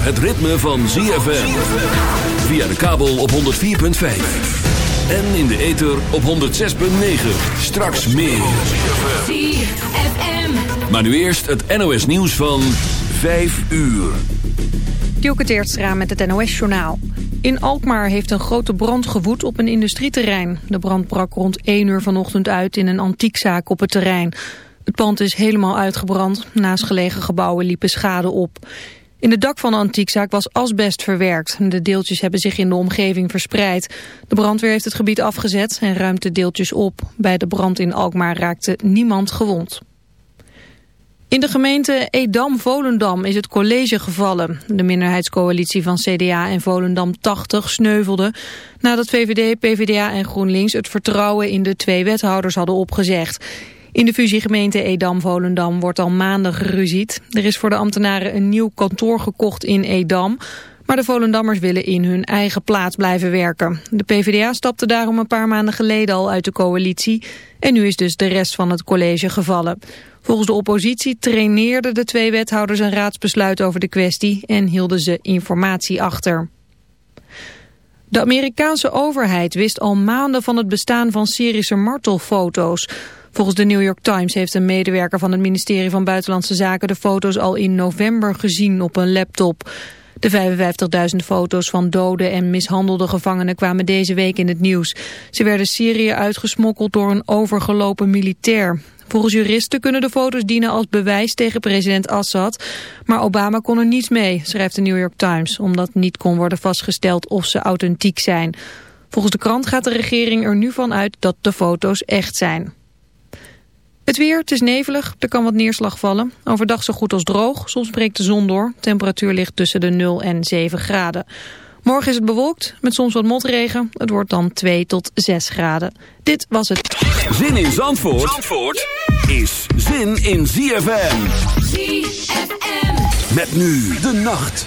zover het ritme van ZFM. Via de kabel op 104.5. En in de ether op 106.9. Straks meer. ZFM. Maar nu eerst het NOS nieuws van 5 uur. Dielke Teertstra met het NOS-journaal. In Alkmaar heeft een grote brand gewoed op een industrieterrein. De brand brak rond 1 uur vanochtend uit in een antiekzaak op het terrein. Het pand is helemaal uitgebrand. Naast gelegen gebouwen liepen schade op. In het dak van de antiekzaak was asbest verwerkt. De deeltjes hebben zich in de omgeving verspreid. De brandweer heeft het gebied afgezet en ruimt de deeltjes op. Bij de brand in Alkmaar raakte niemand gewond. In de gemeente Edam-Volendam is het college gevallen. De minderheidscoalitie van CDA en Volendam 80 sneuvelde... nadat VVD, PVDA en GroenLinks het vertrouwen in de twee wethouders hadden opgezegd. In de fusiegemeente Edam-Volendam wordt al maanden geruzied. Er is voor de ambtenaren een nieuw kantoor gekocht in Edam... Maar de Volendammers willen in hun eigen plaats blijven werken. De PvdA stapte daarom een paar maanden geleden al uit de coalitie. En nu is dus de rest van het college gevallen. Volgens de oppositie traineerden de twee wethouders een raadsbesluit over de kwestie... en hielden ze informatie achter. De Amerikaanse overheid wist al maanden van het bestaan van Syrische martelfoto's... Volgens de New York Times heeft een medewerker van het ministerie van Buitenlandse Zaken de foto's al in november gezien op een laptop. De 55.000 foto's van dode en mishandelde gevangenen kwamen deze week in het nieuws. Ze werden Syrië uitgesmokkeld door een overgelopen militair. Volgens juristen kunnen de foto's dienen als bewijs tegen president Assad. Maar Obama kon er niets mee, schrijft de New York Times, omdat niet kon worden vastgesteld of ze authentiek zijn. Volgens de krant gaat de regering er nu van uit dat de foto's echt zijn. Het weer, het is nevelig, er kan wat neerslag vallen. Overdag zo goed als droog, soms breekt de zon door. Temperatuur ligt tussen de 0 en 7 graden. Morgen is het bewolkt, met soms wat motregen. Het wordt dan 2 tot 6 graden. Dit was het. Zin in Zandvoort, Zandvoort is zin in ZFM. ZFM. Met nu de nacht.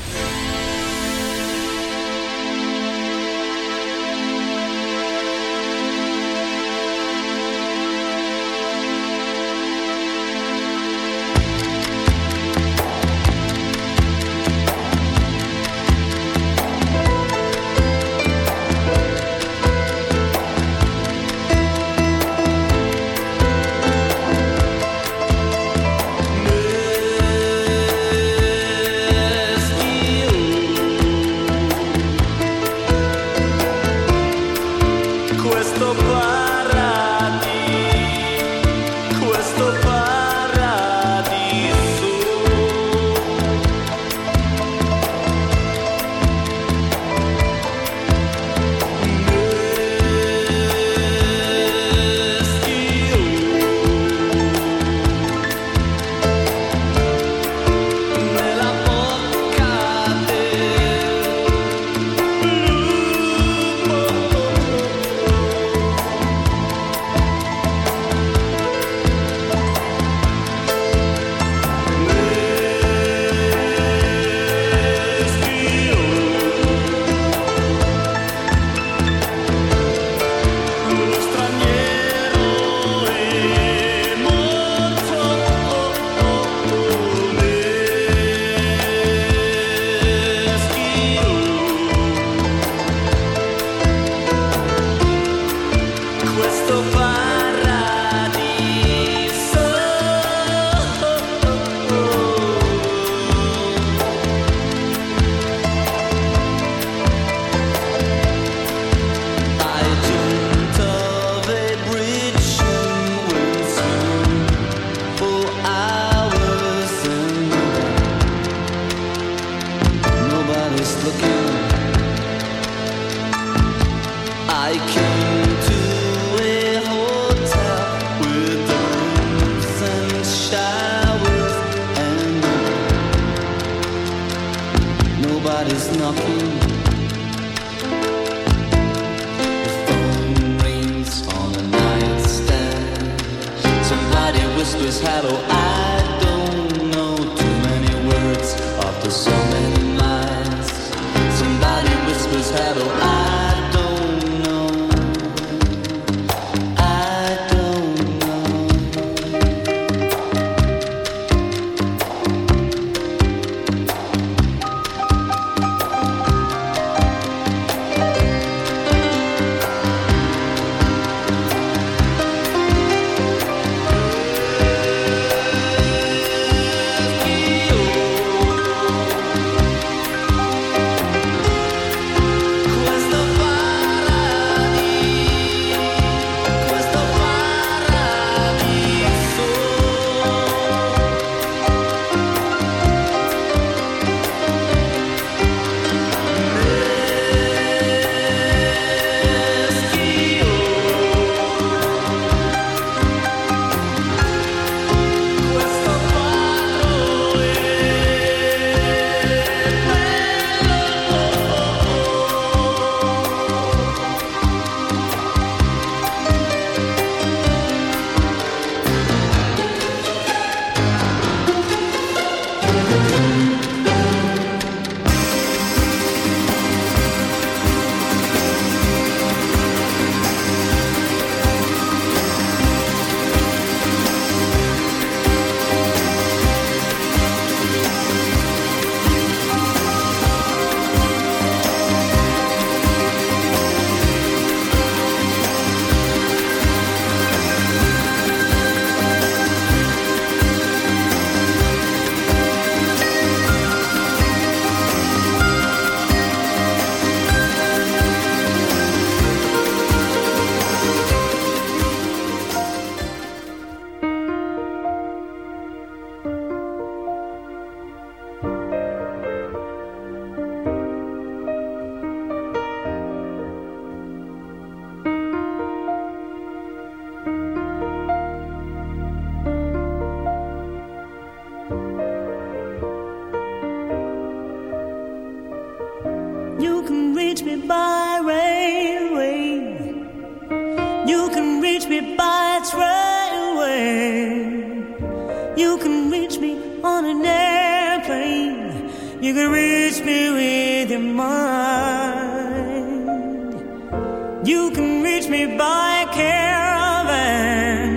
caravan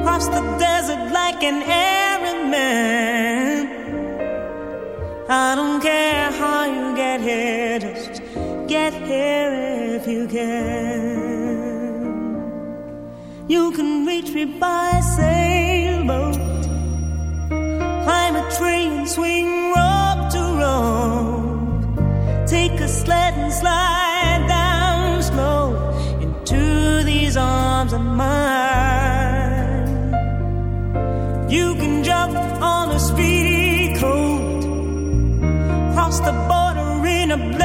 across the desert like an errand man. I don't care how you get here, just get here if you can. You can reach me by sailboat, climb a tree and swing rope to rope, take a sled and slide the border in a black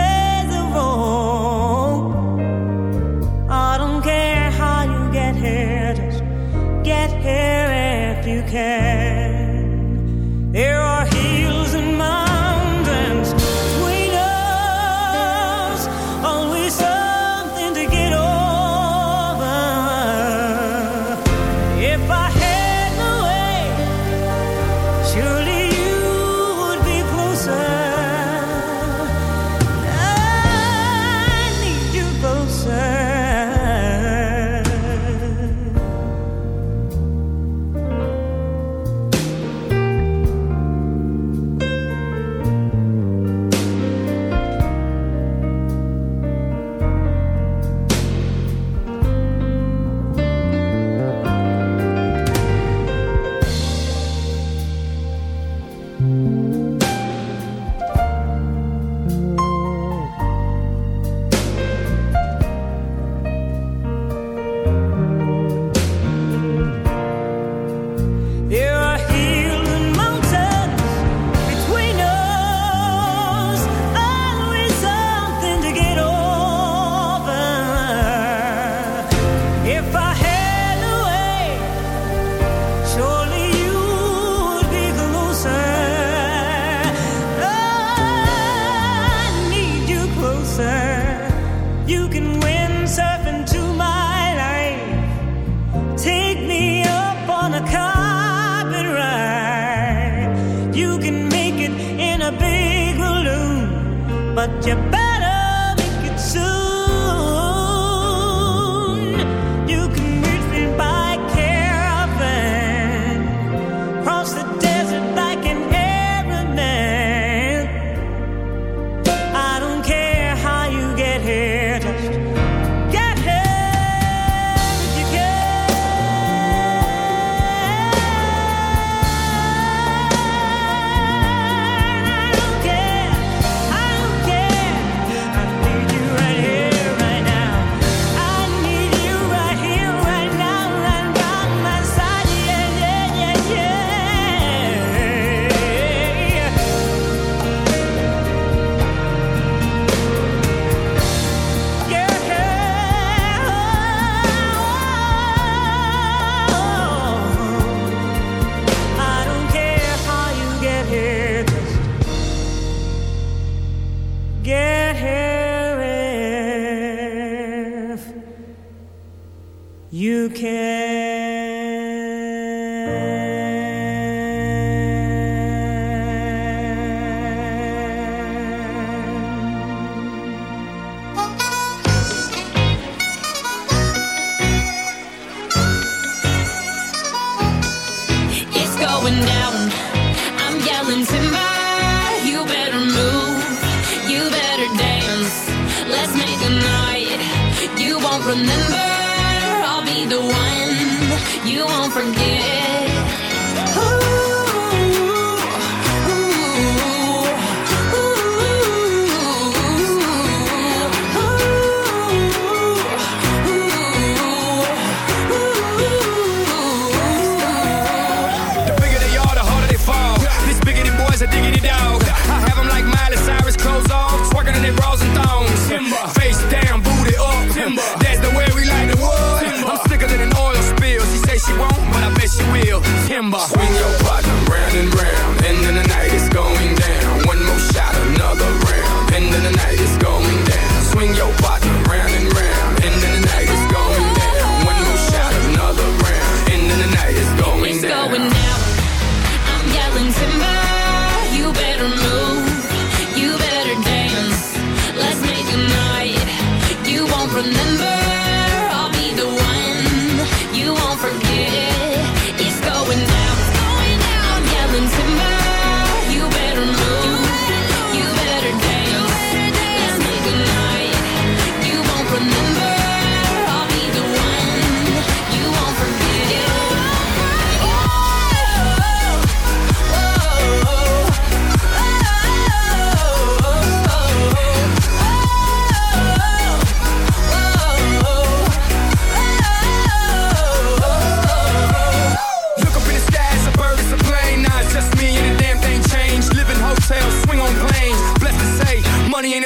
won't remember. I'll be the one you won't forget.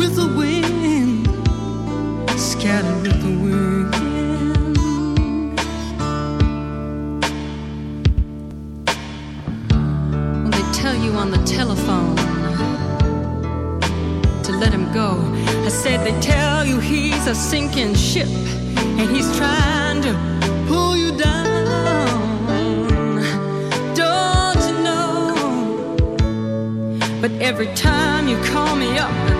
With the wind, scattered with the wind. When they tell you on the telephone to let him go, I said they tell you he's a sinking ship and he's trying to pull you down. Don't you know? But every time you call me up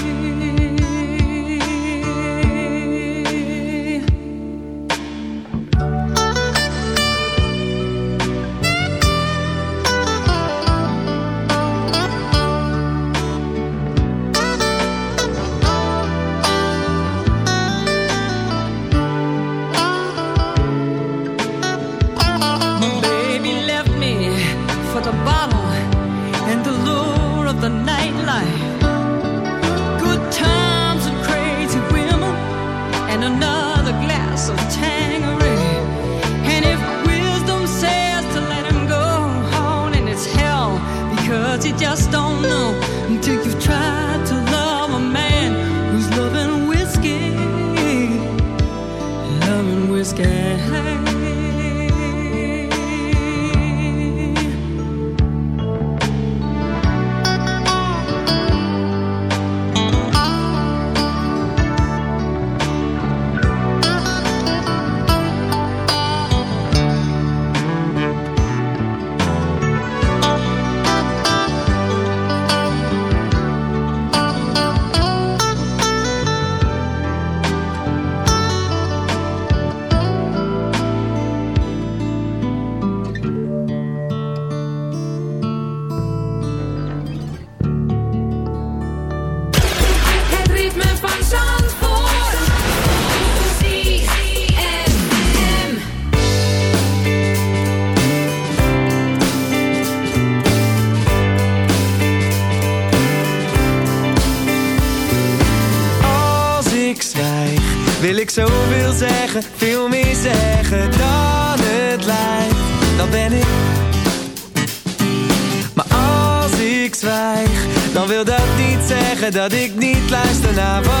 Dat ik niet luister naar wat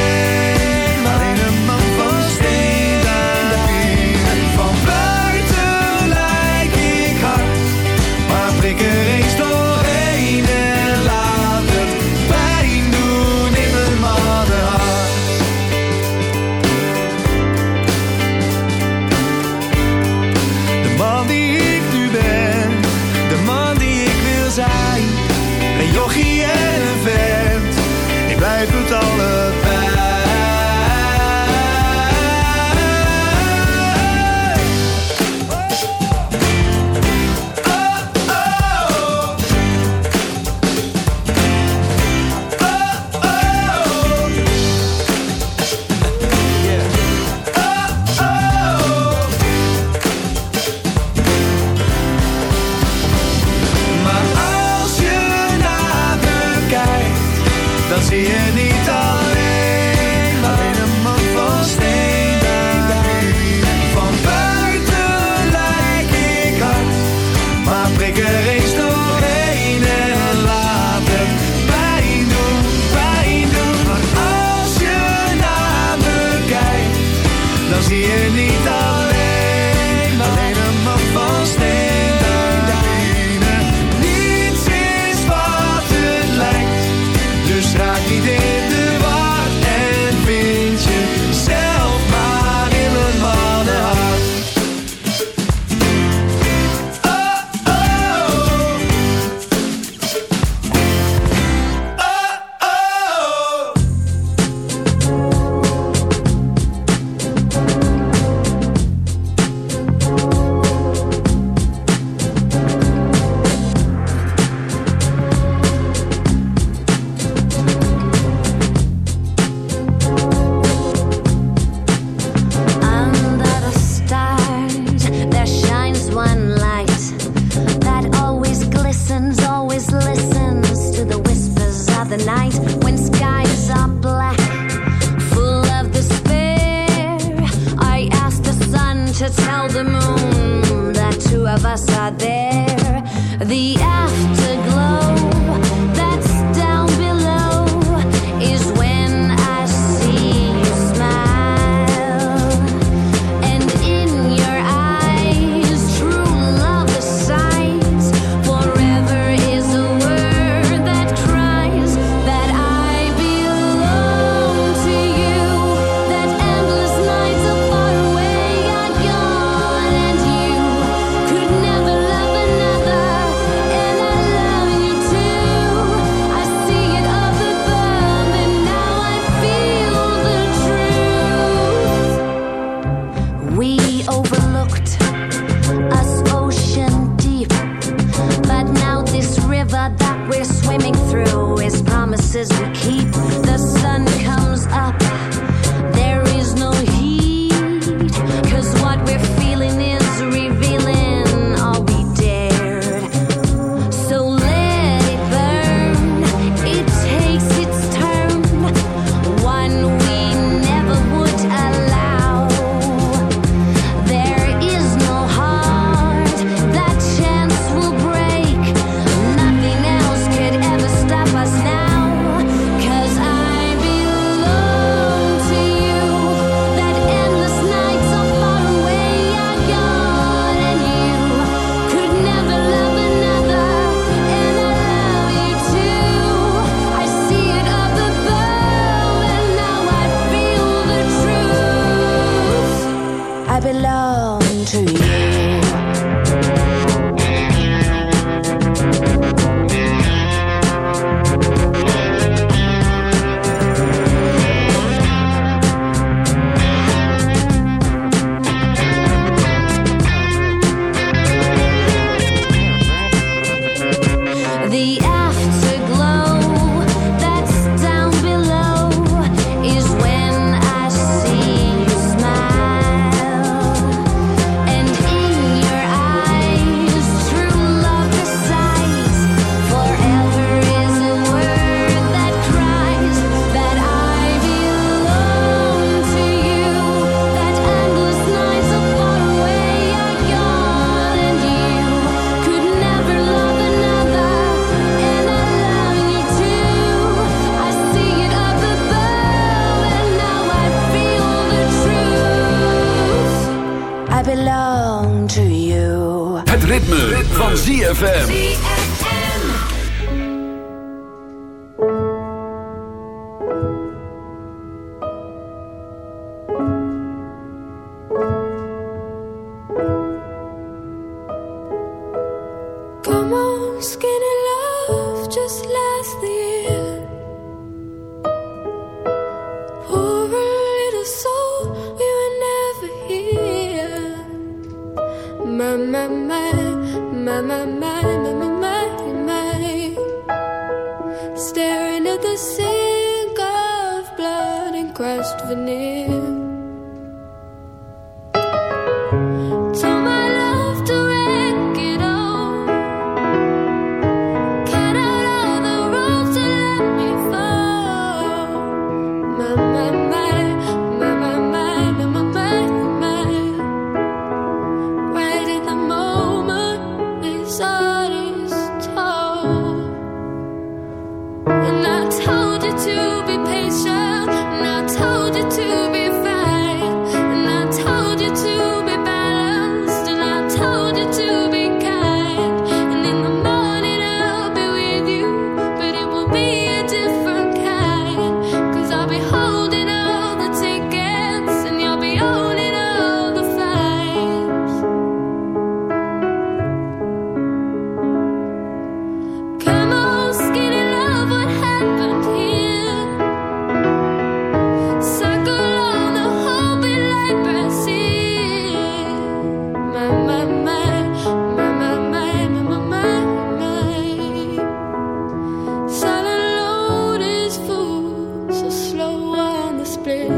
Het ritme, van ZFM. Split.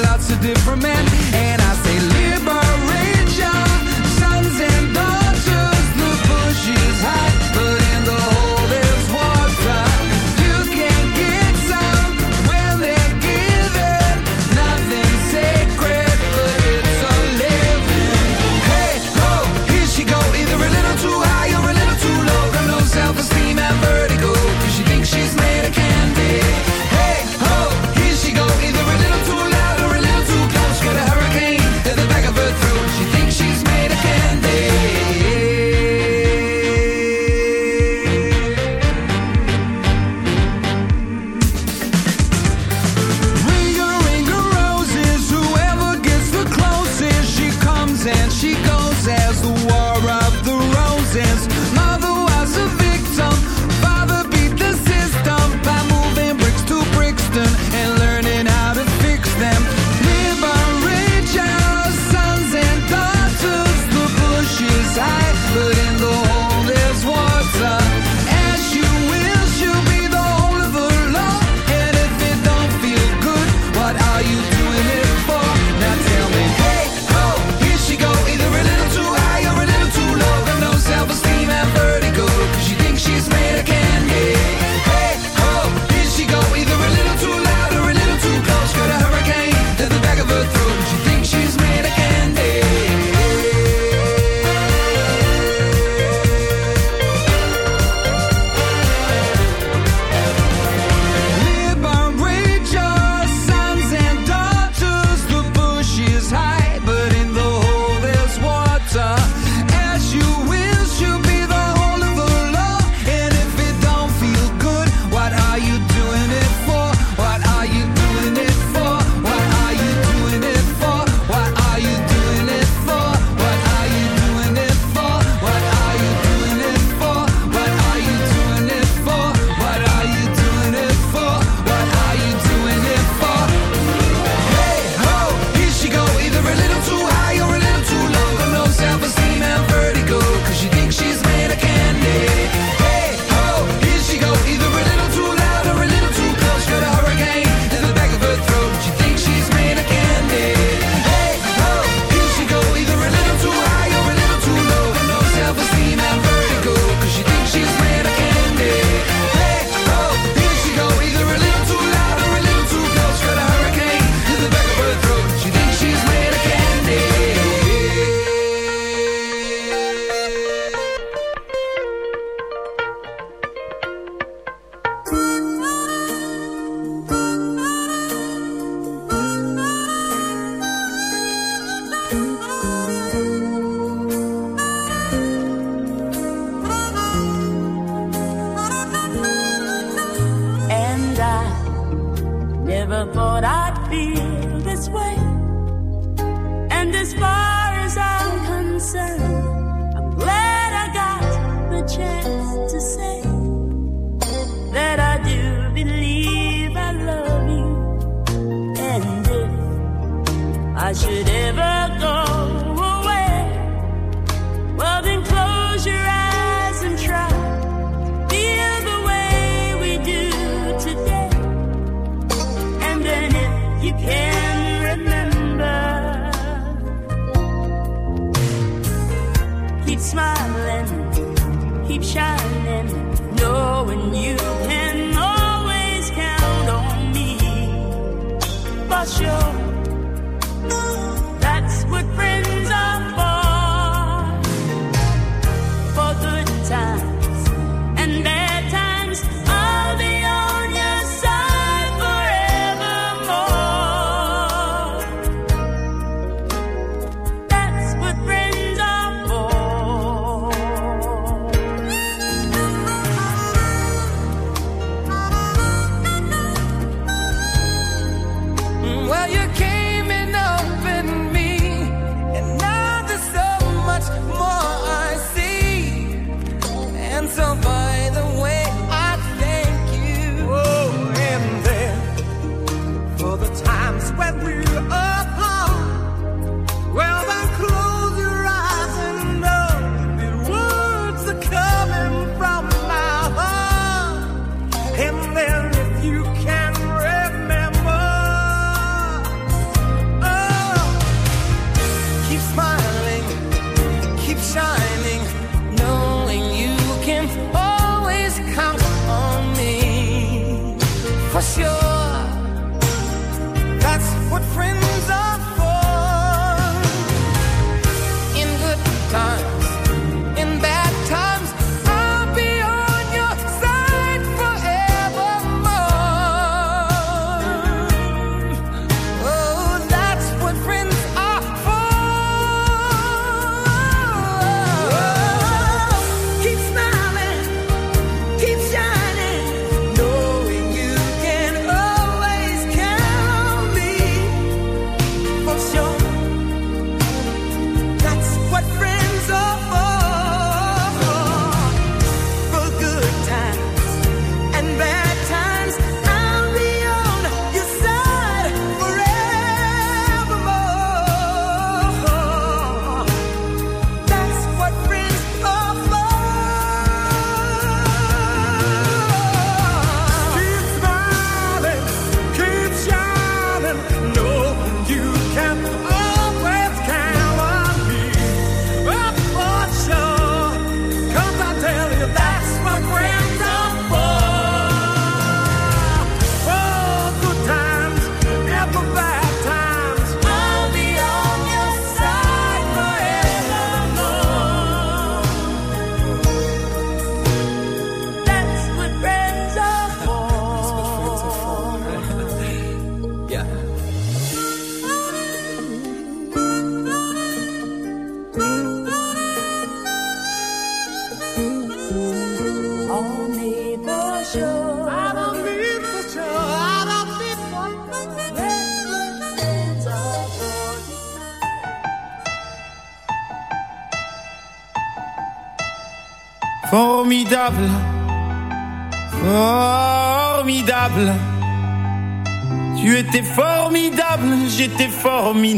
Lots of different men. And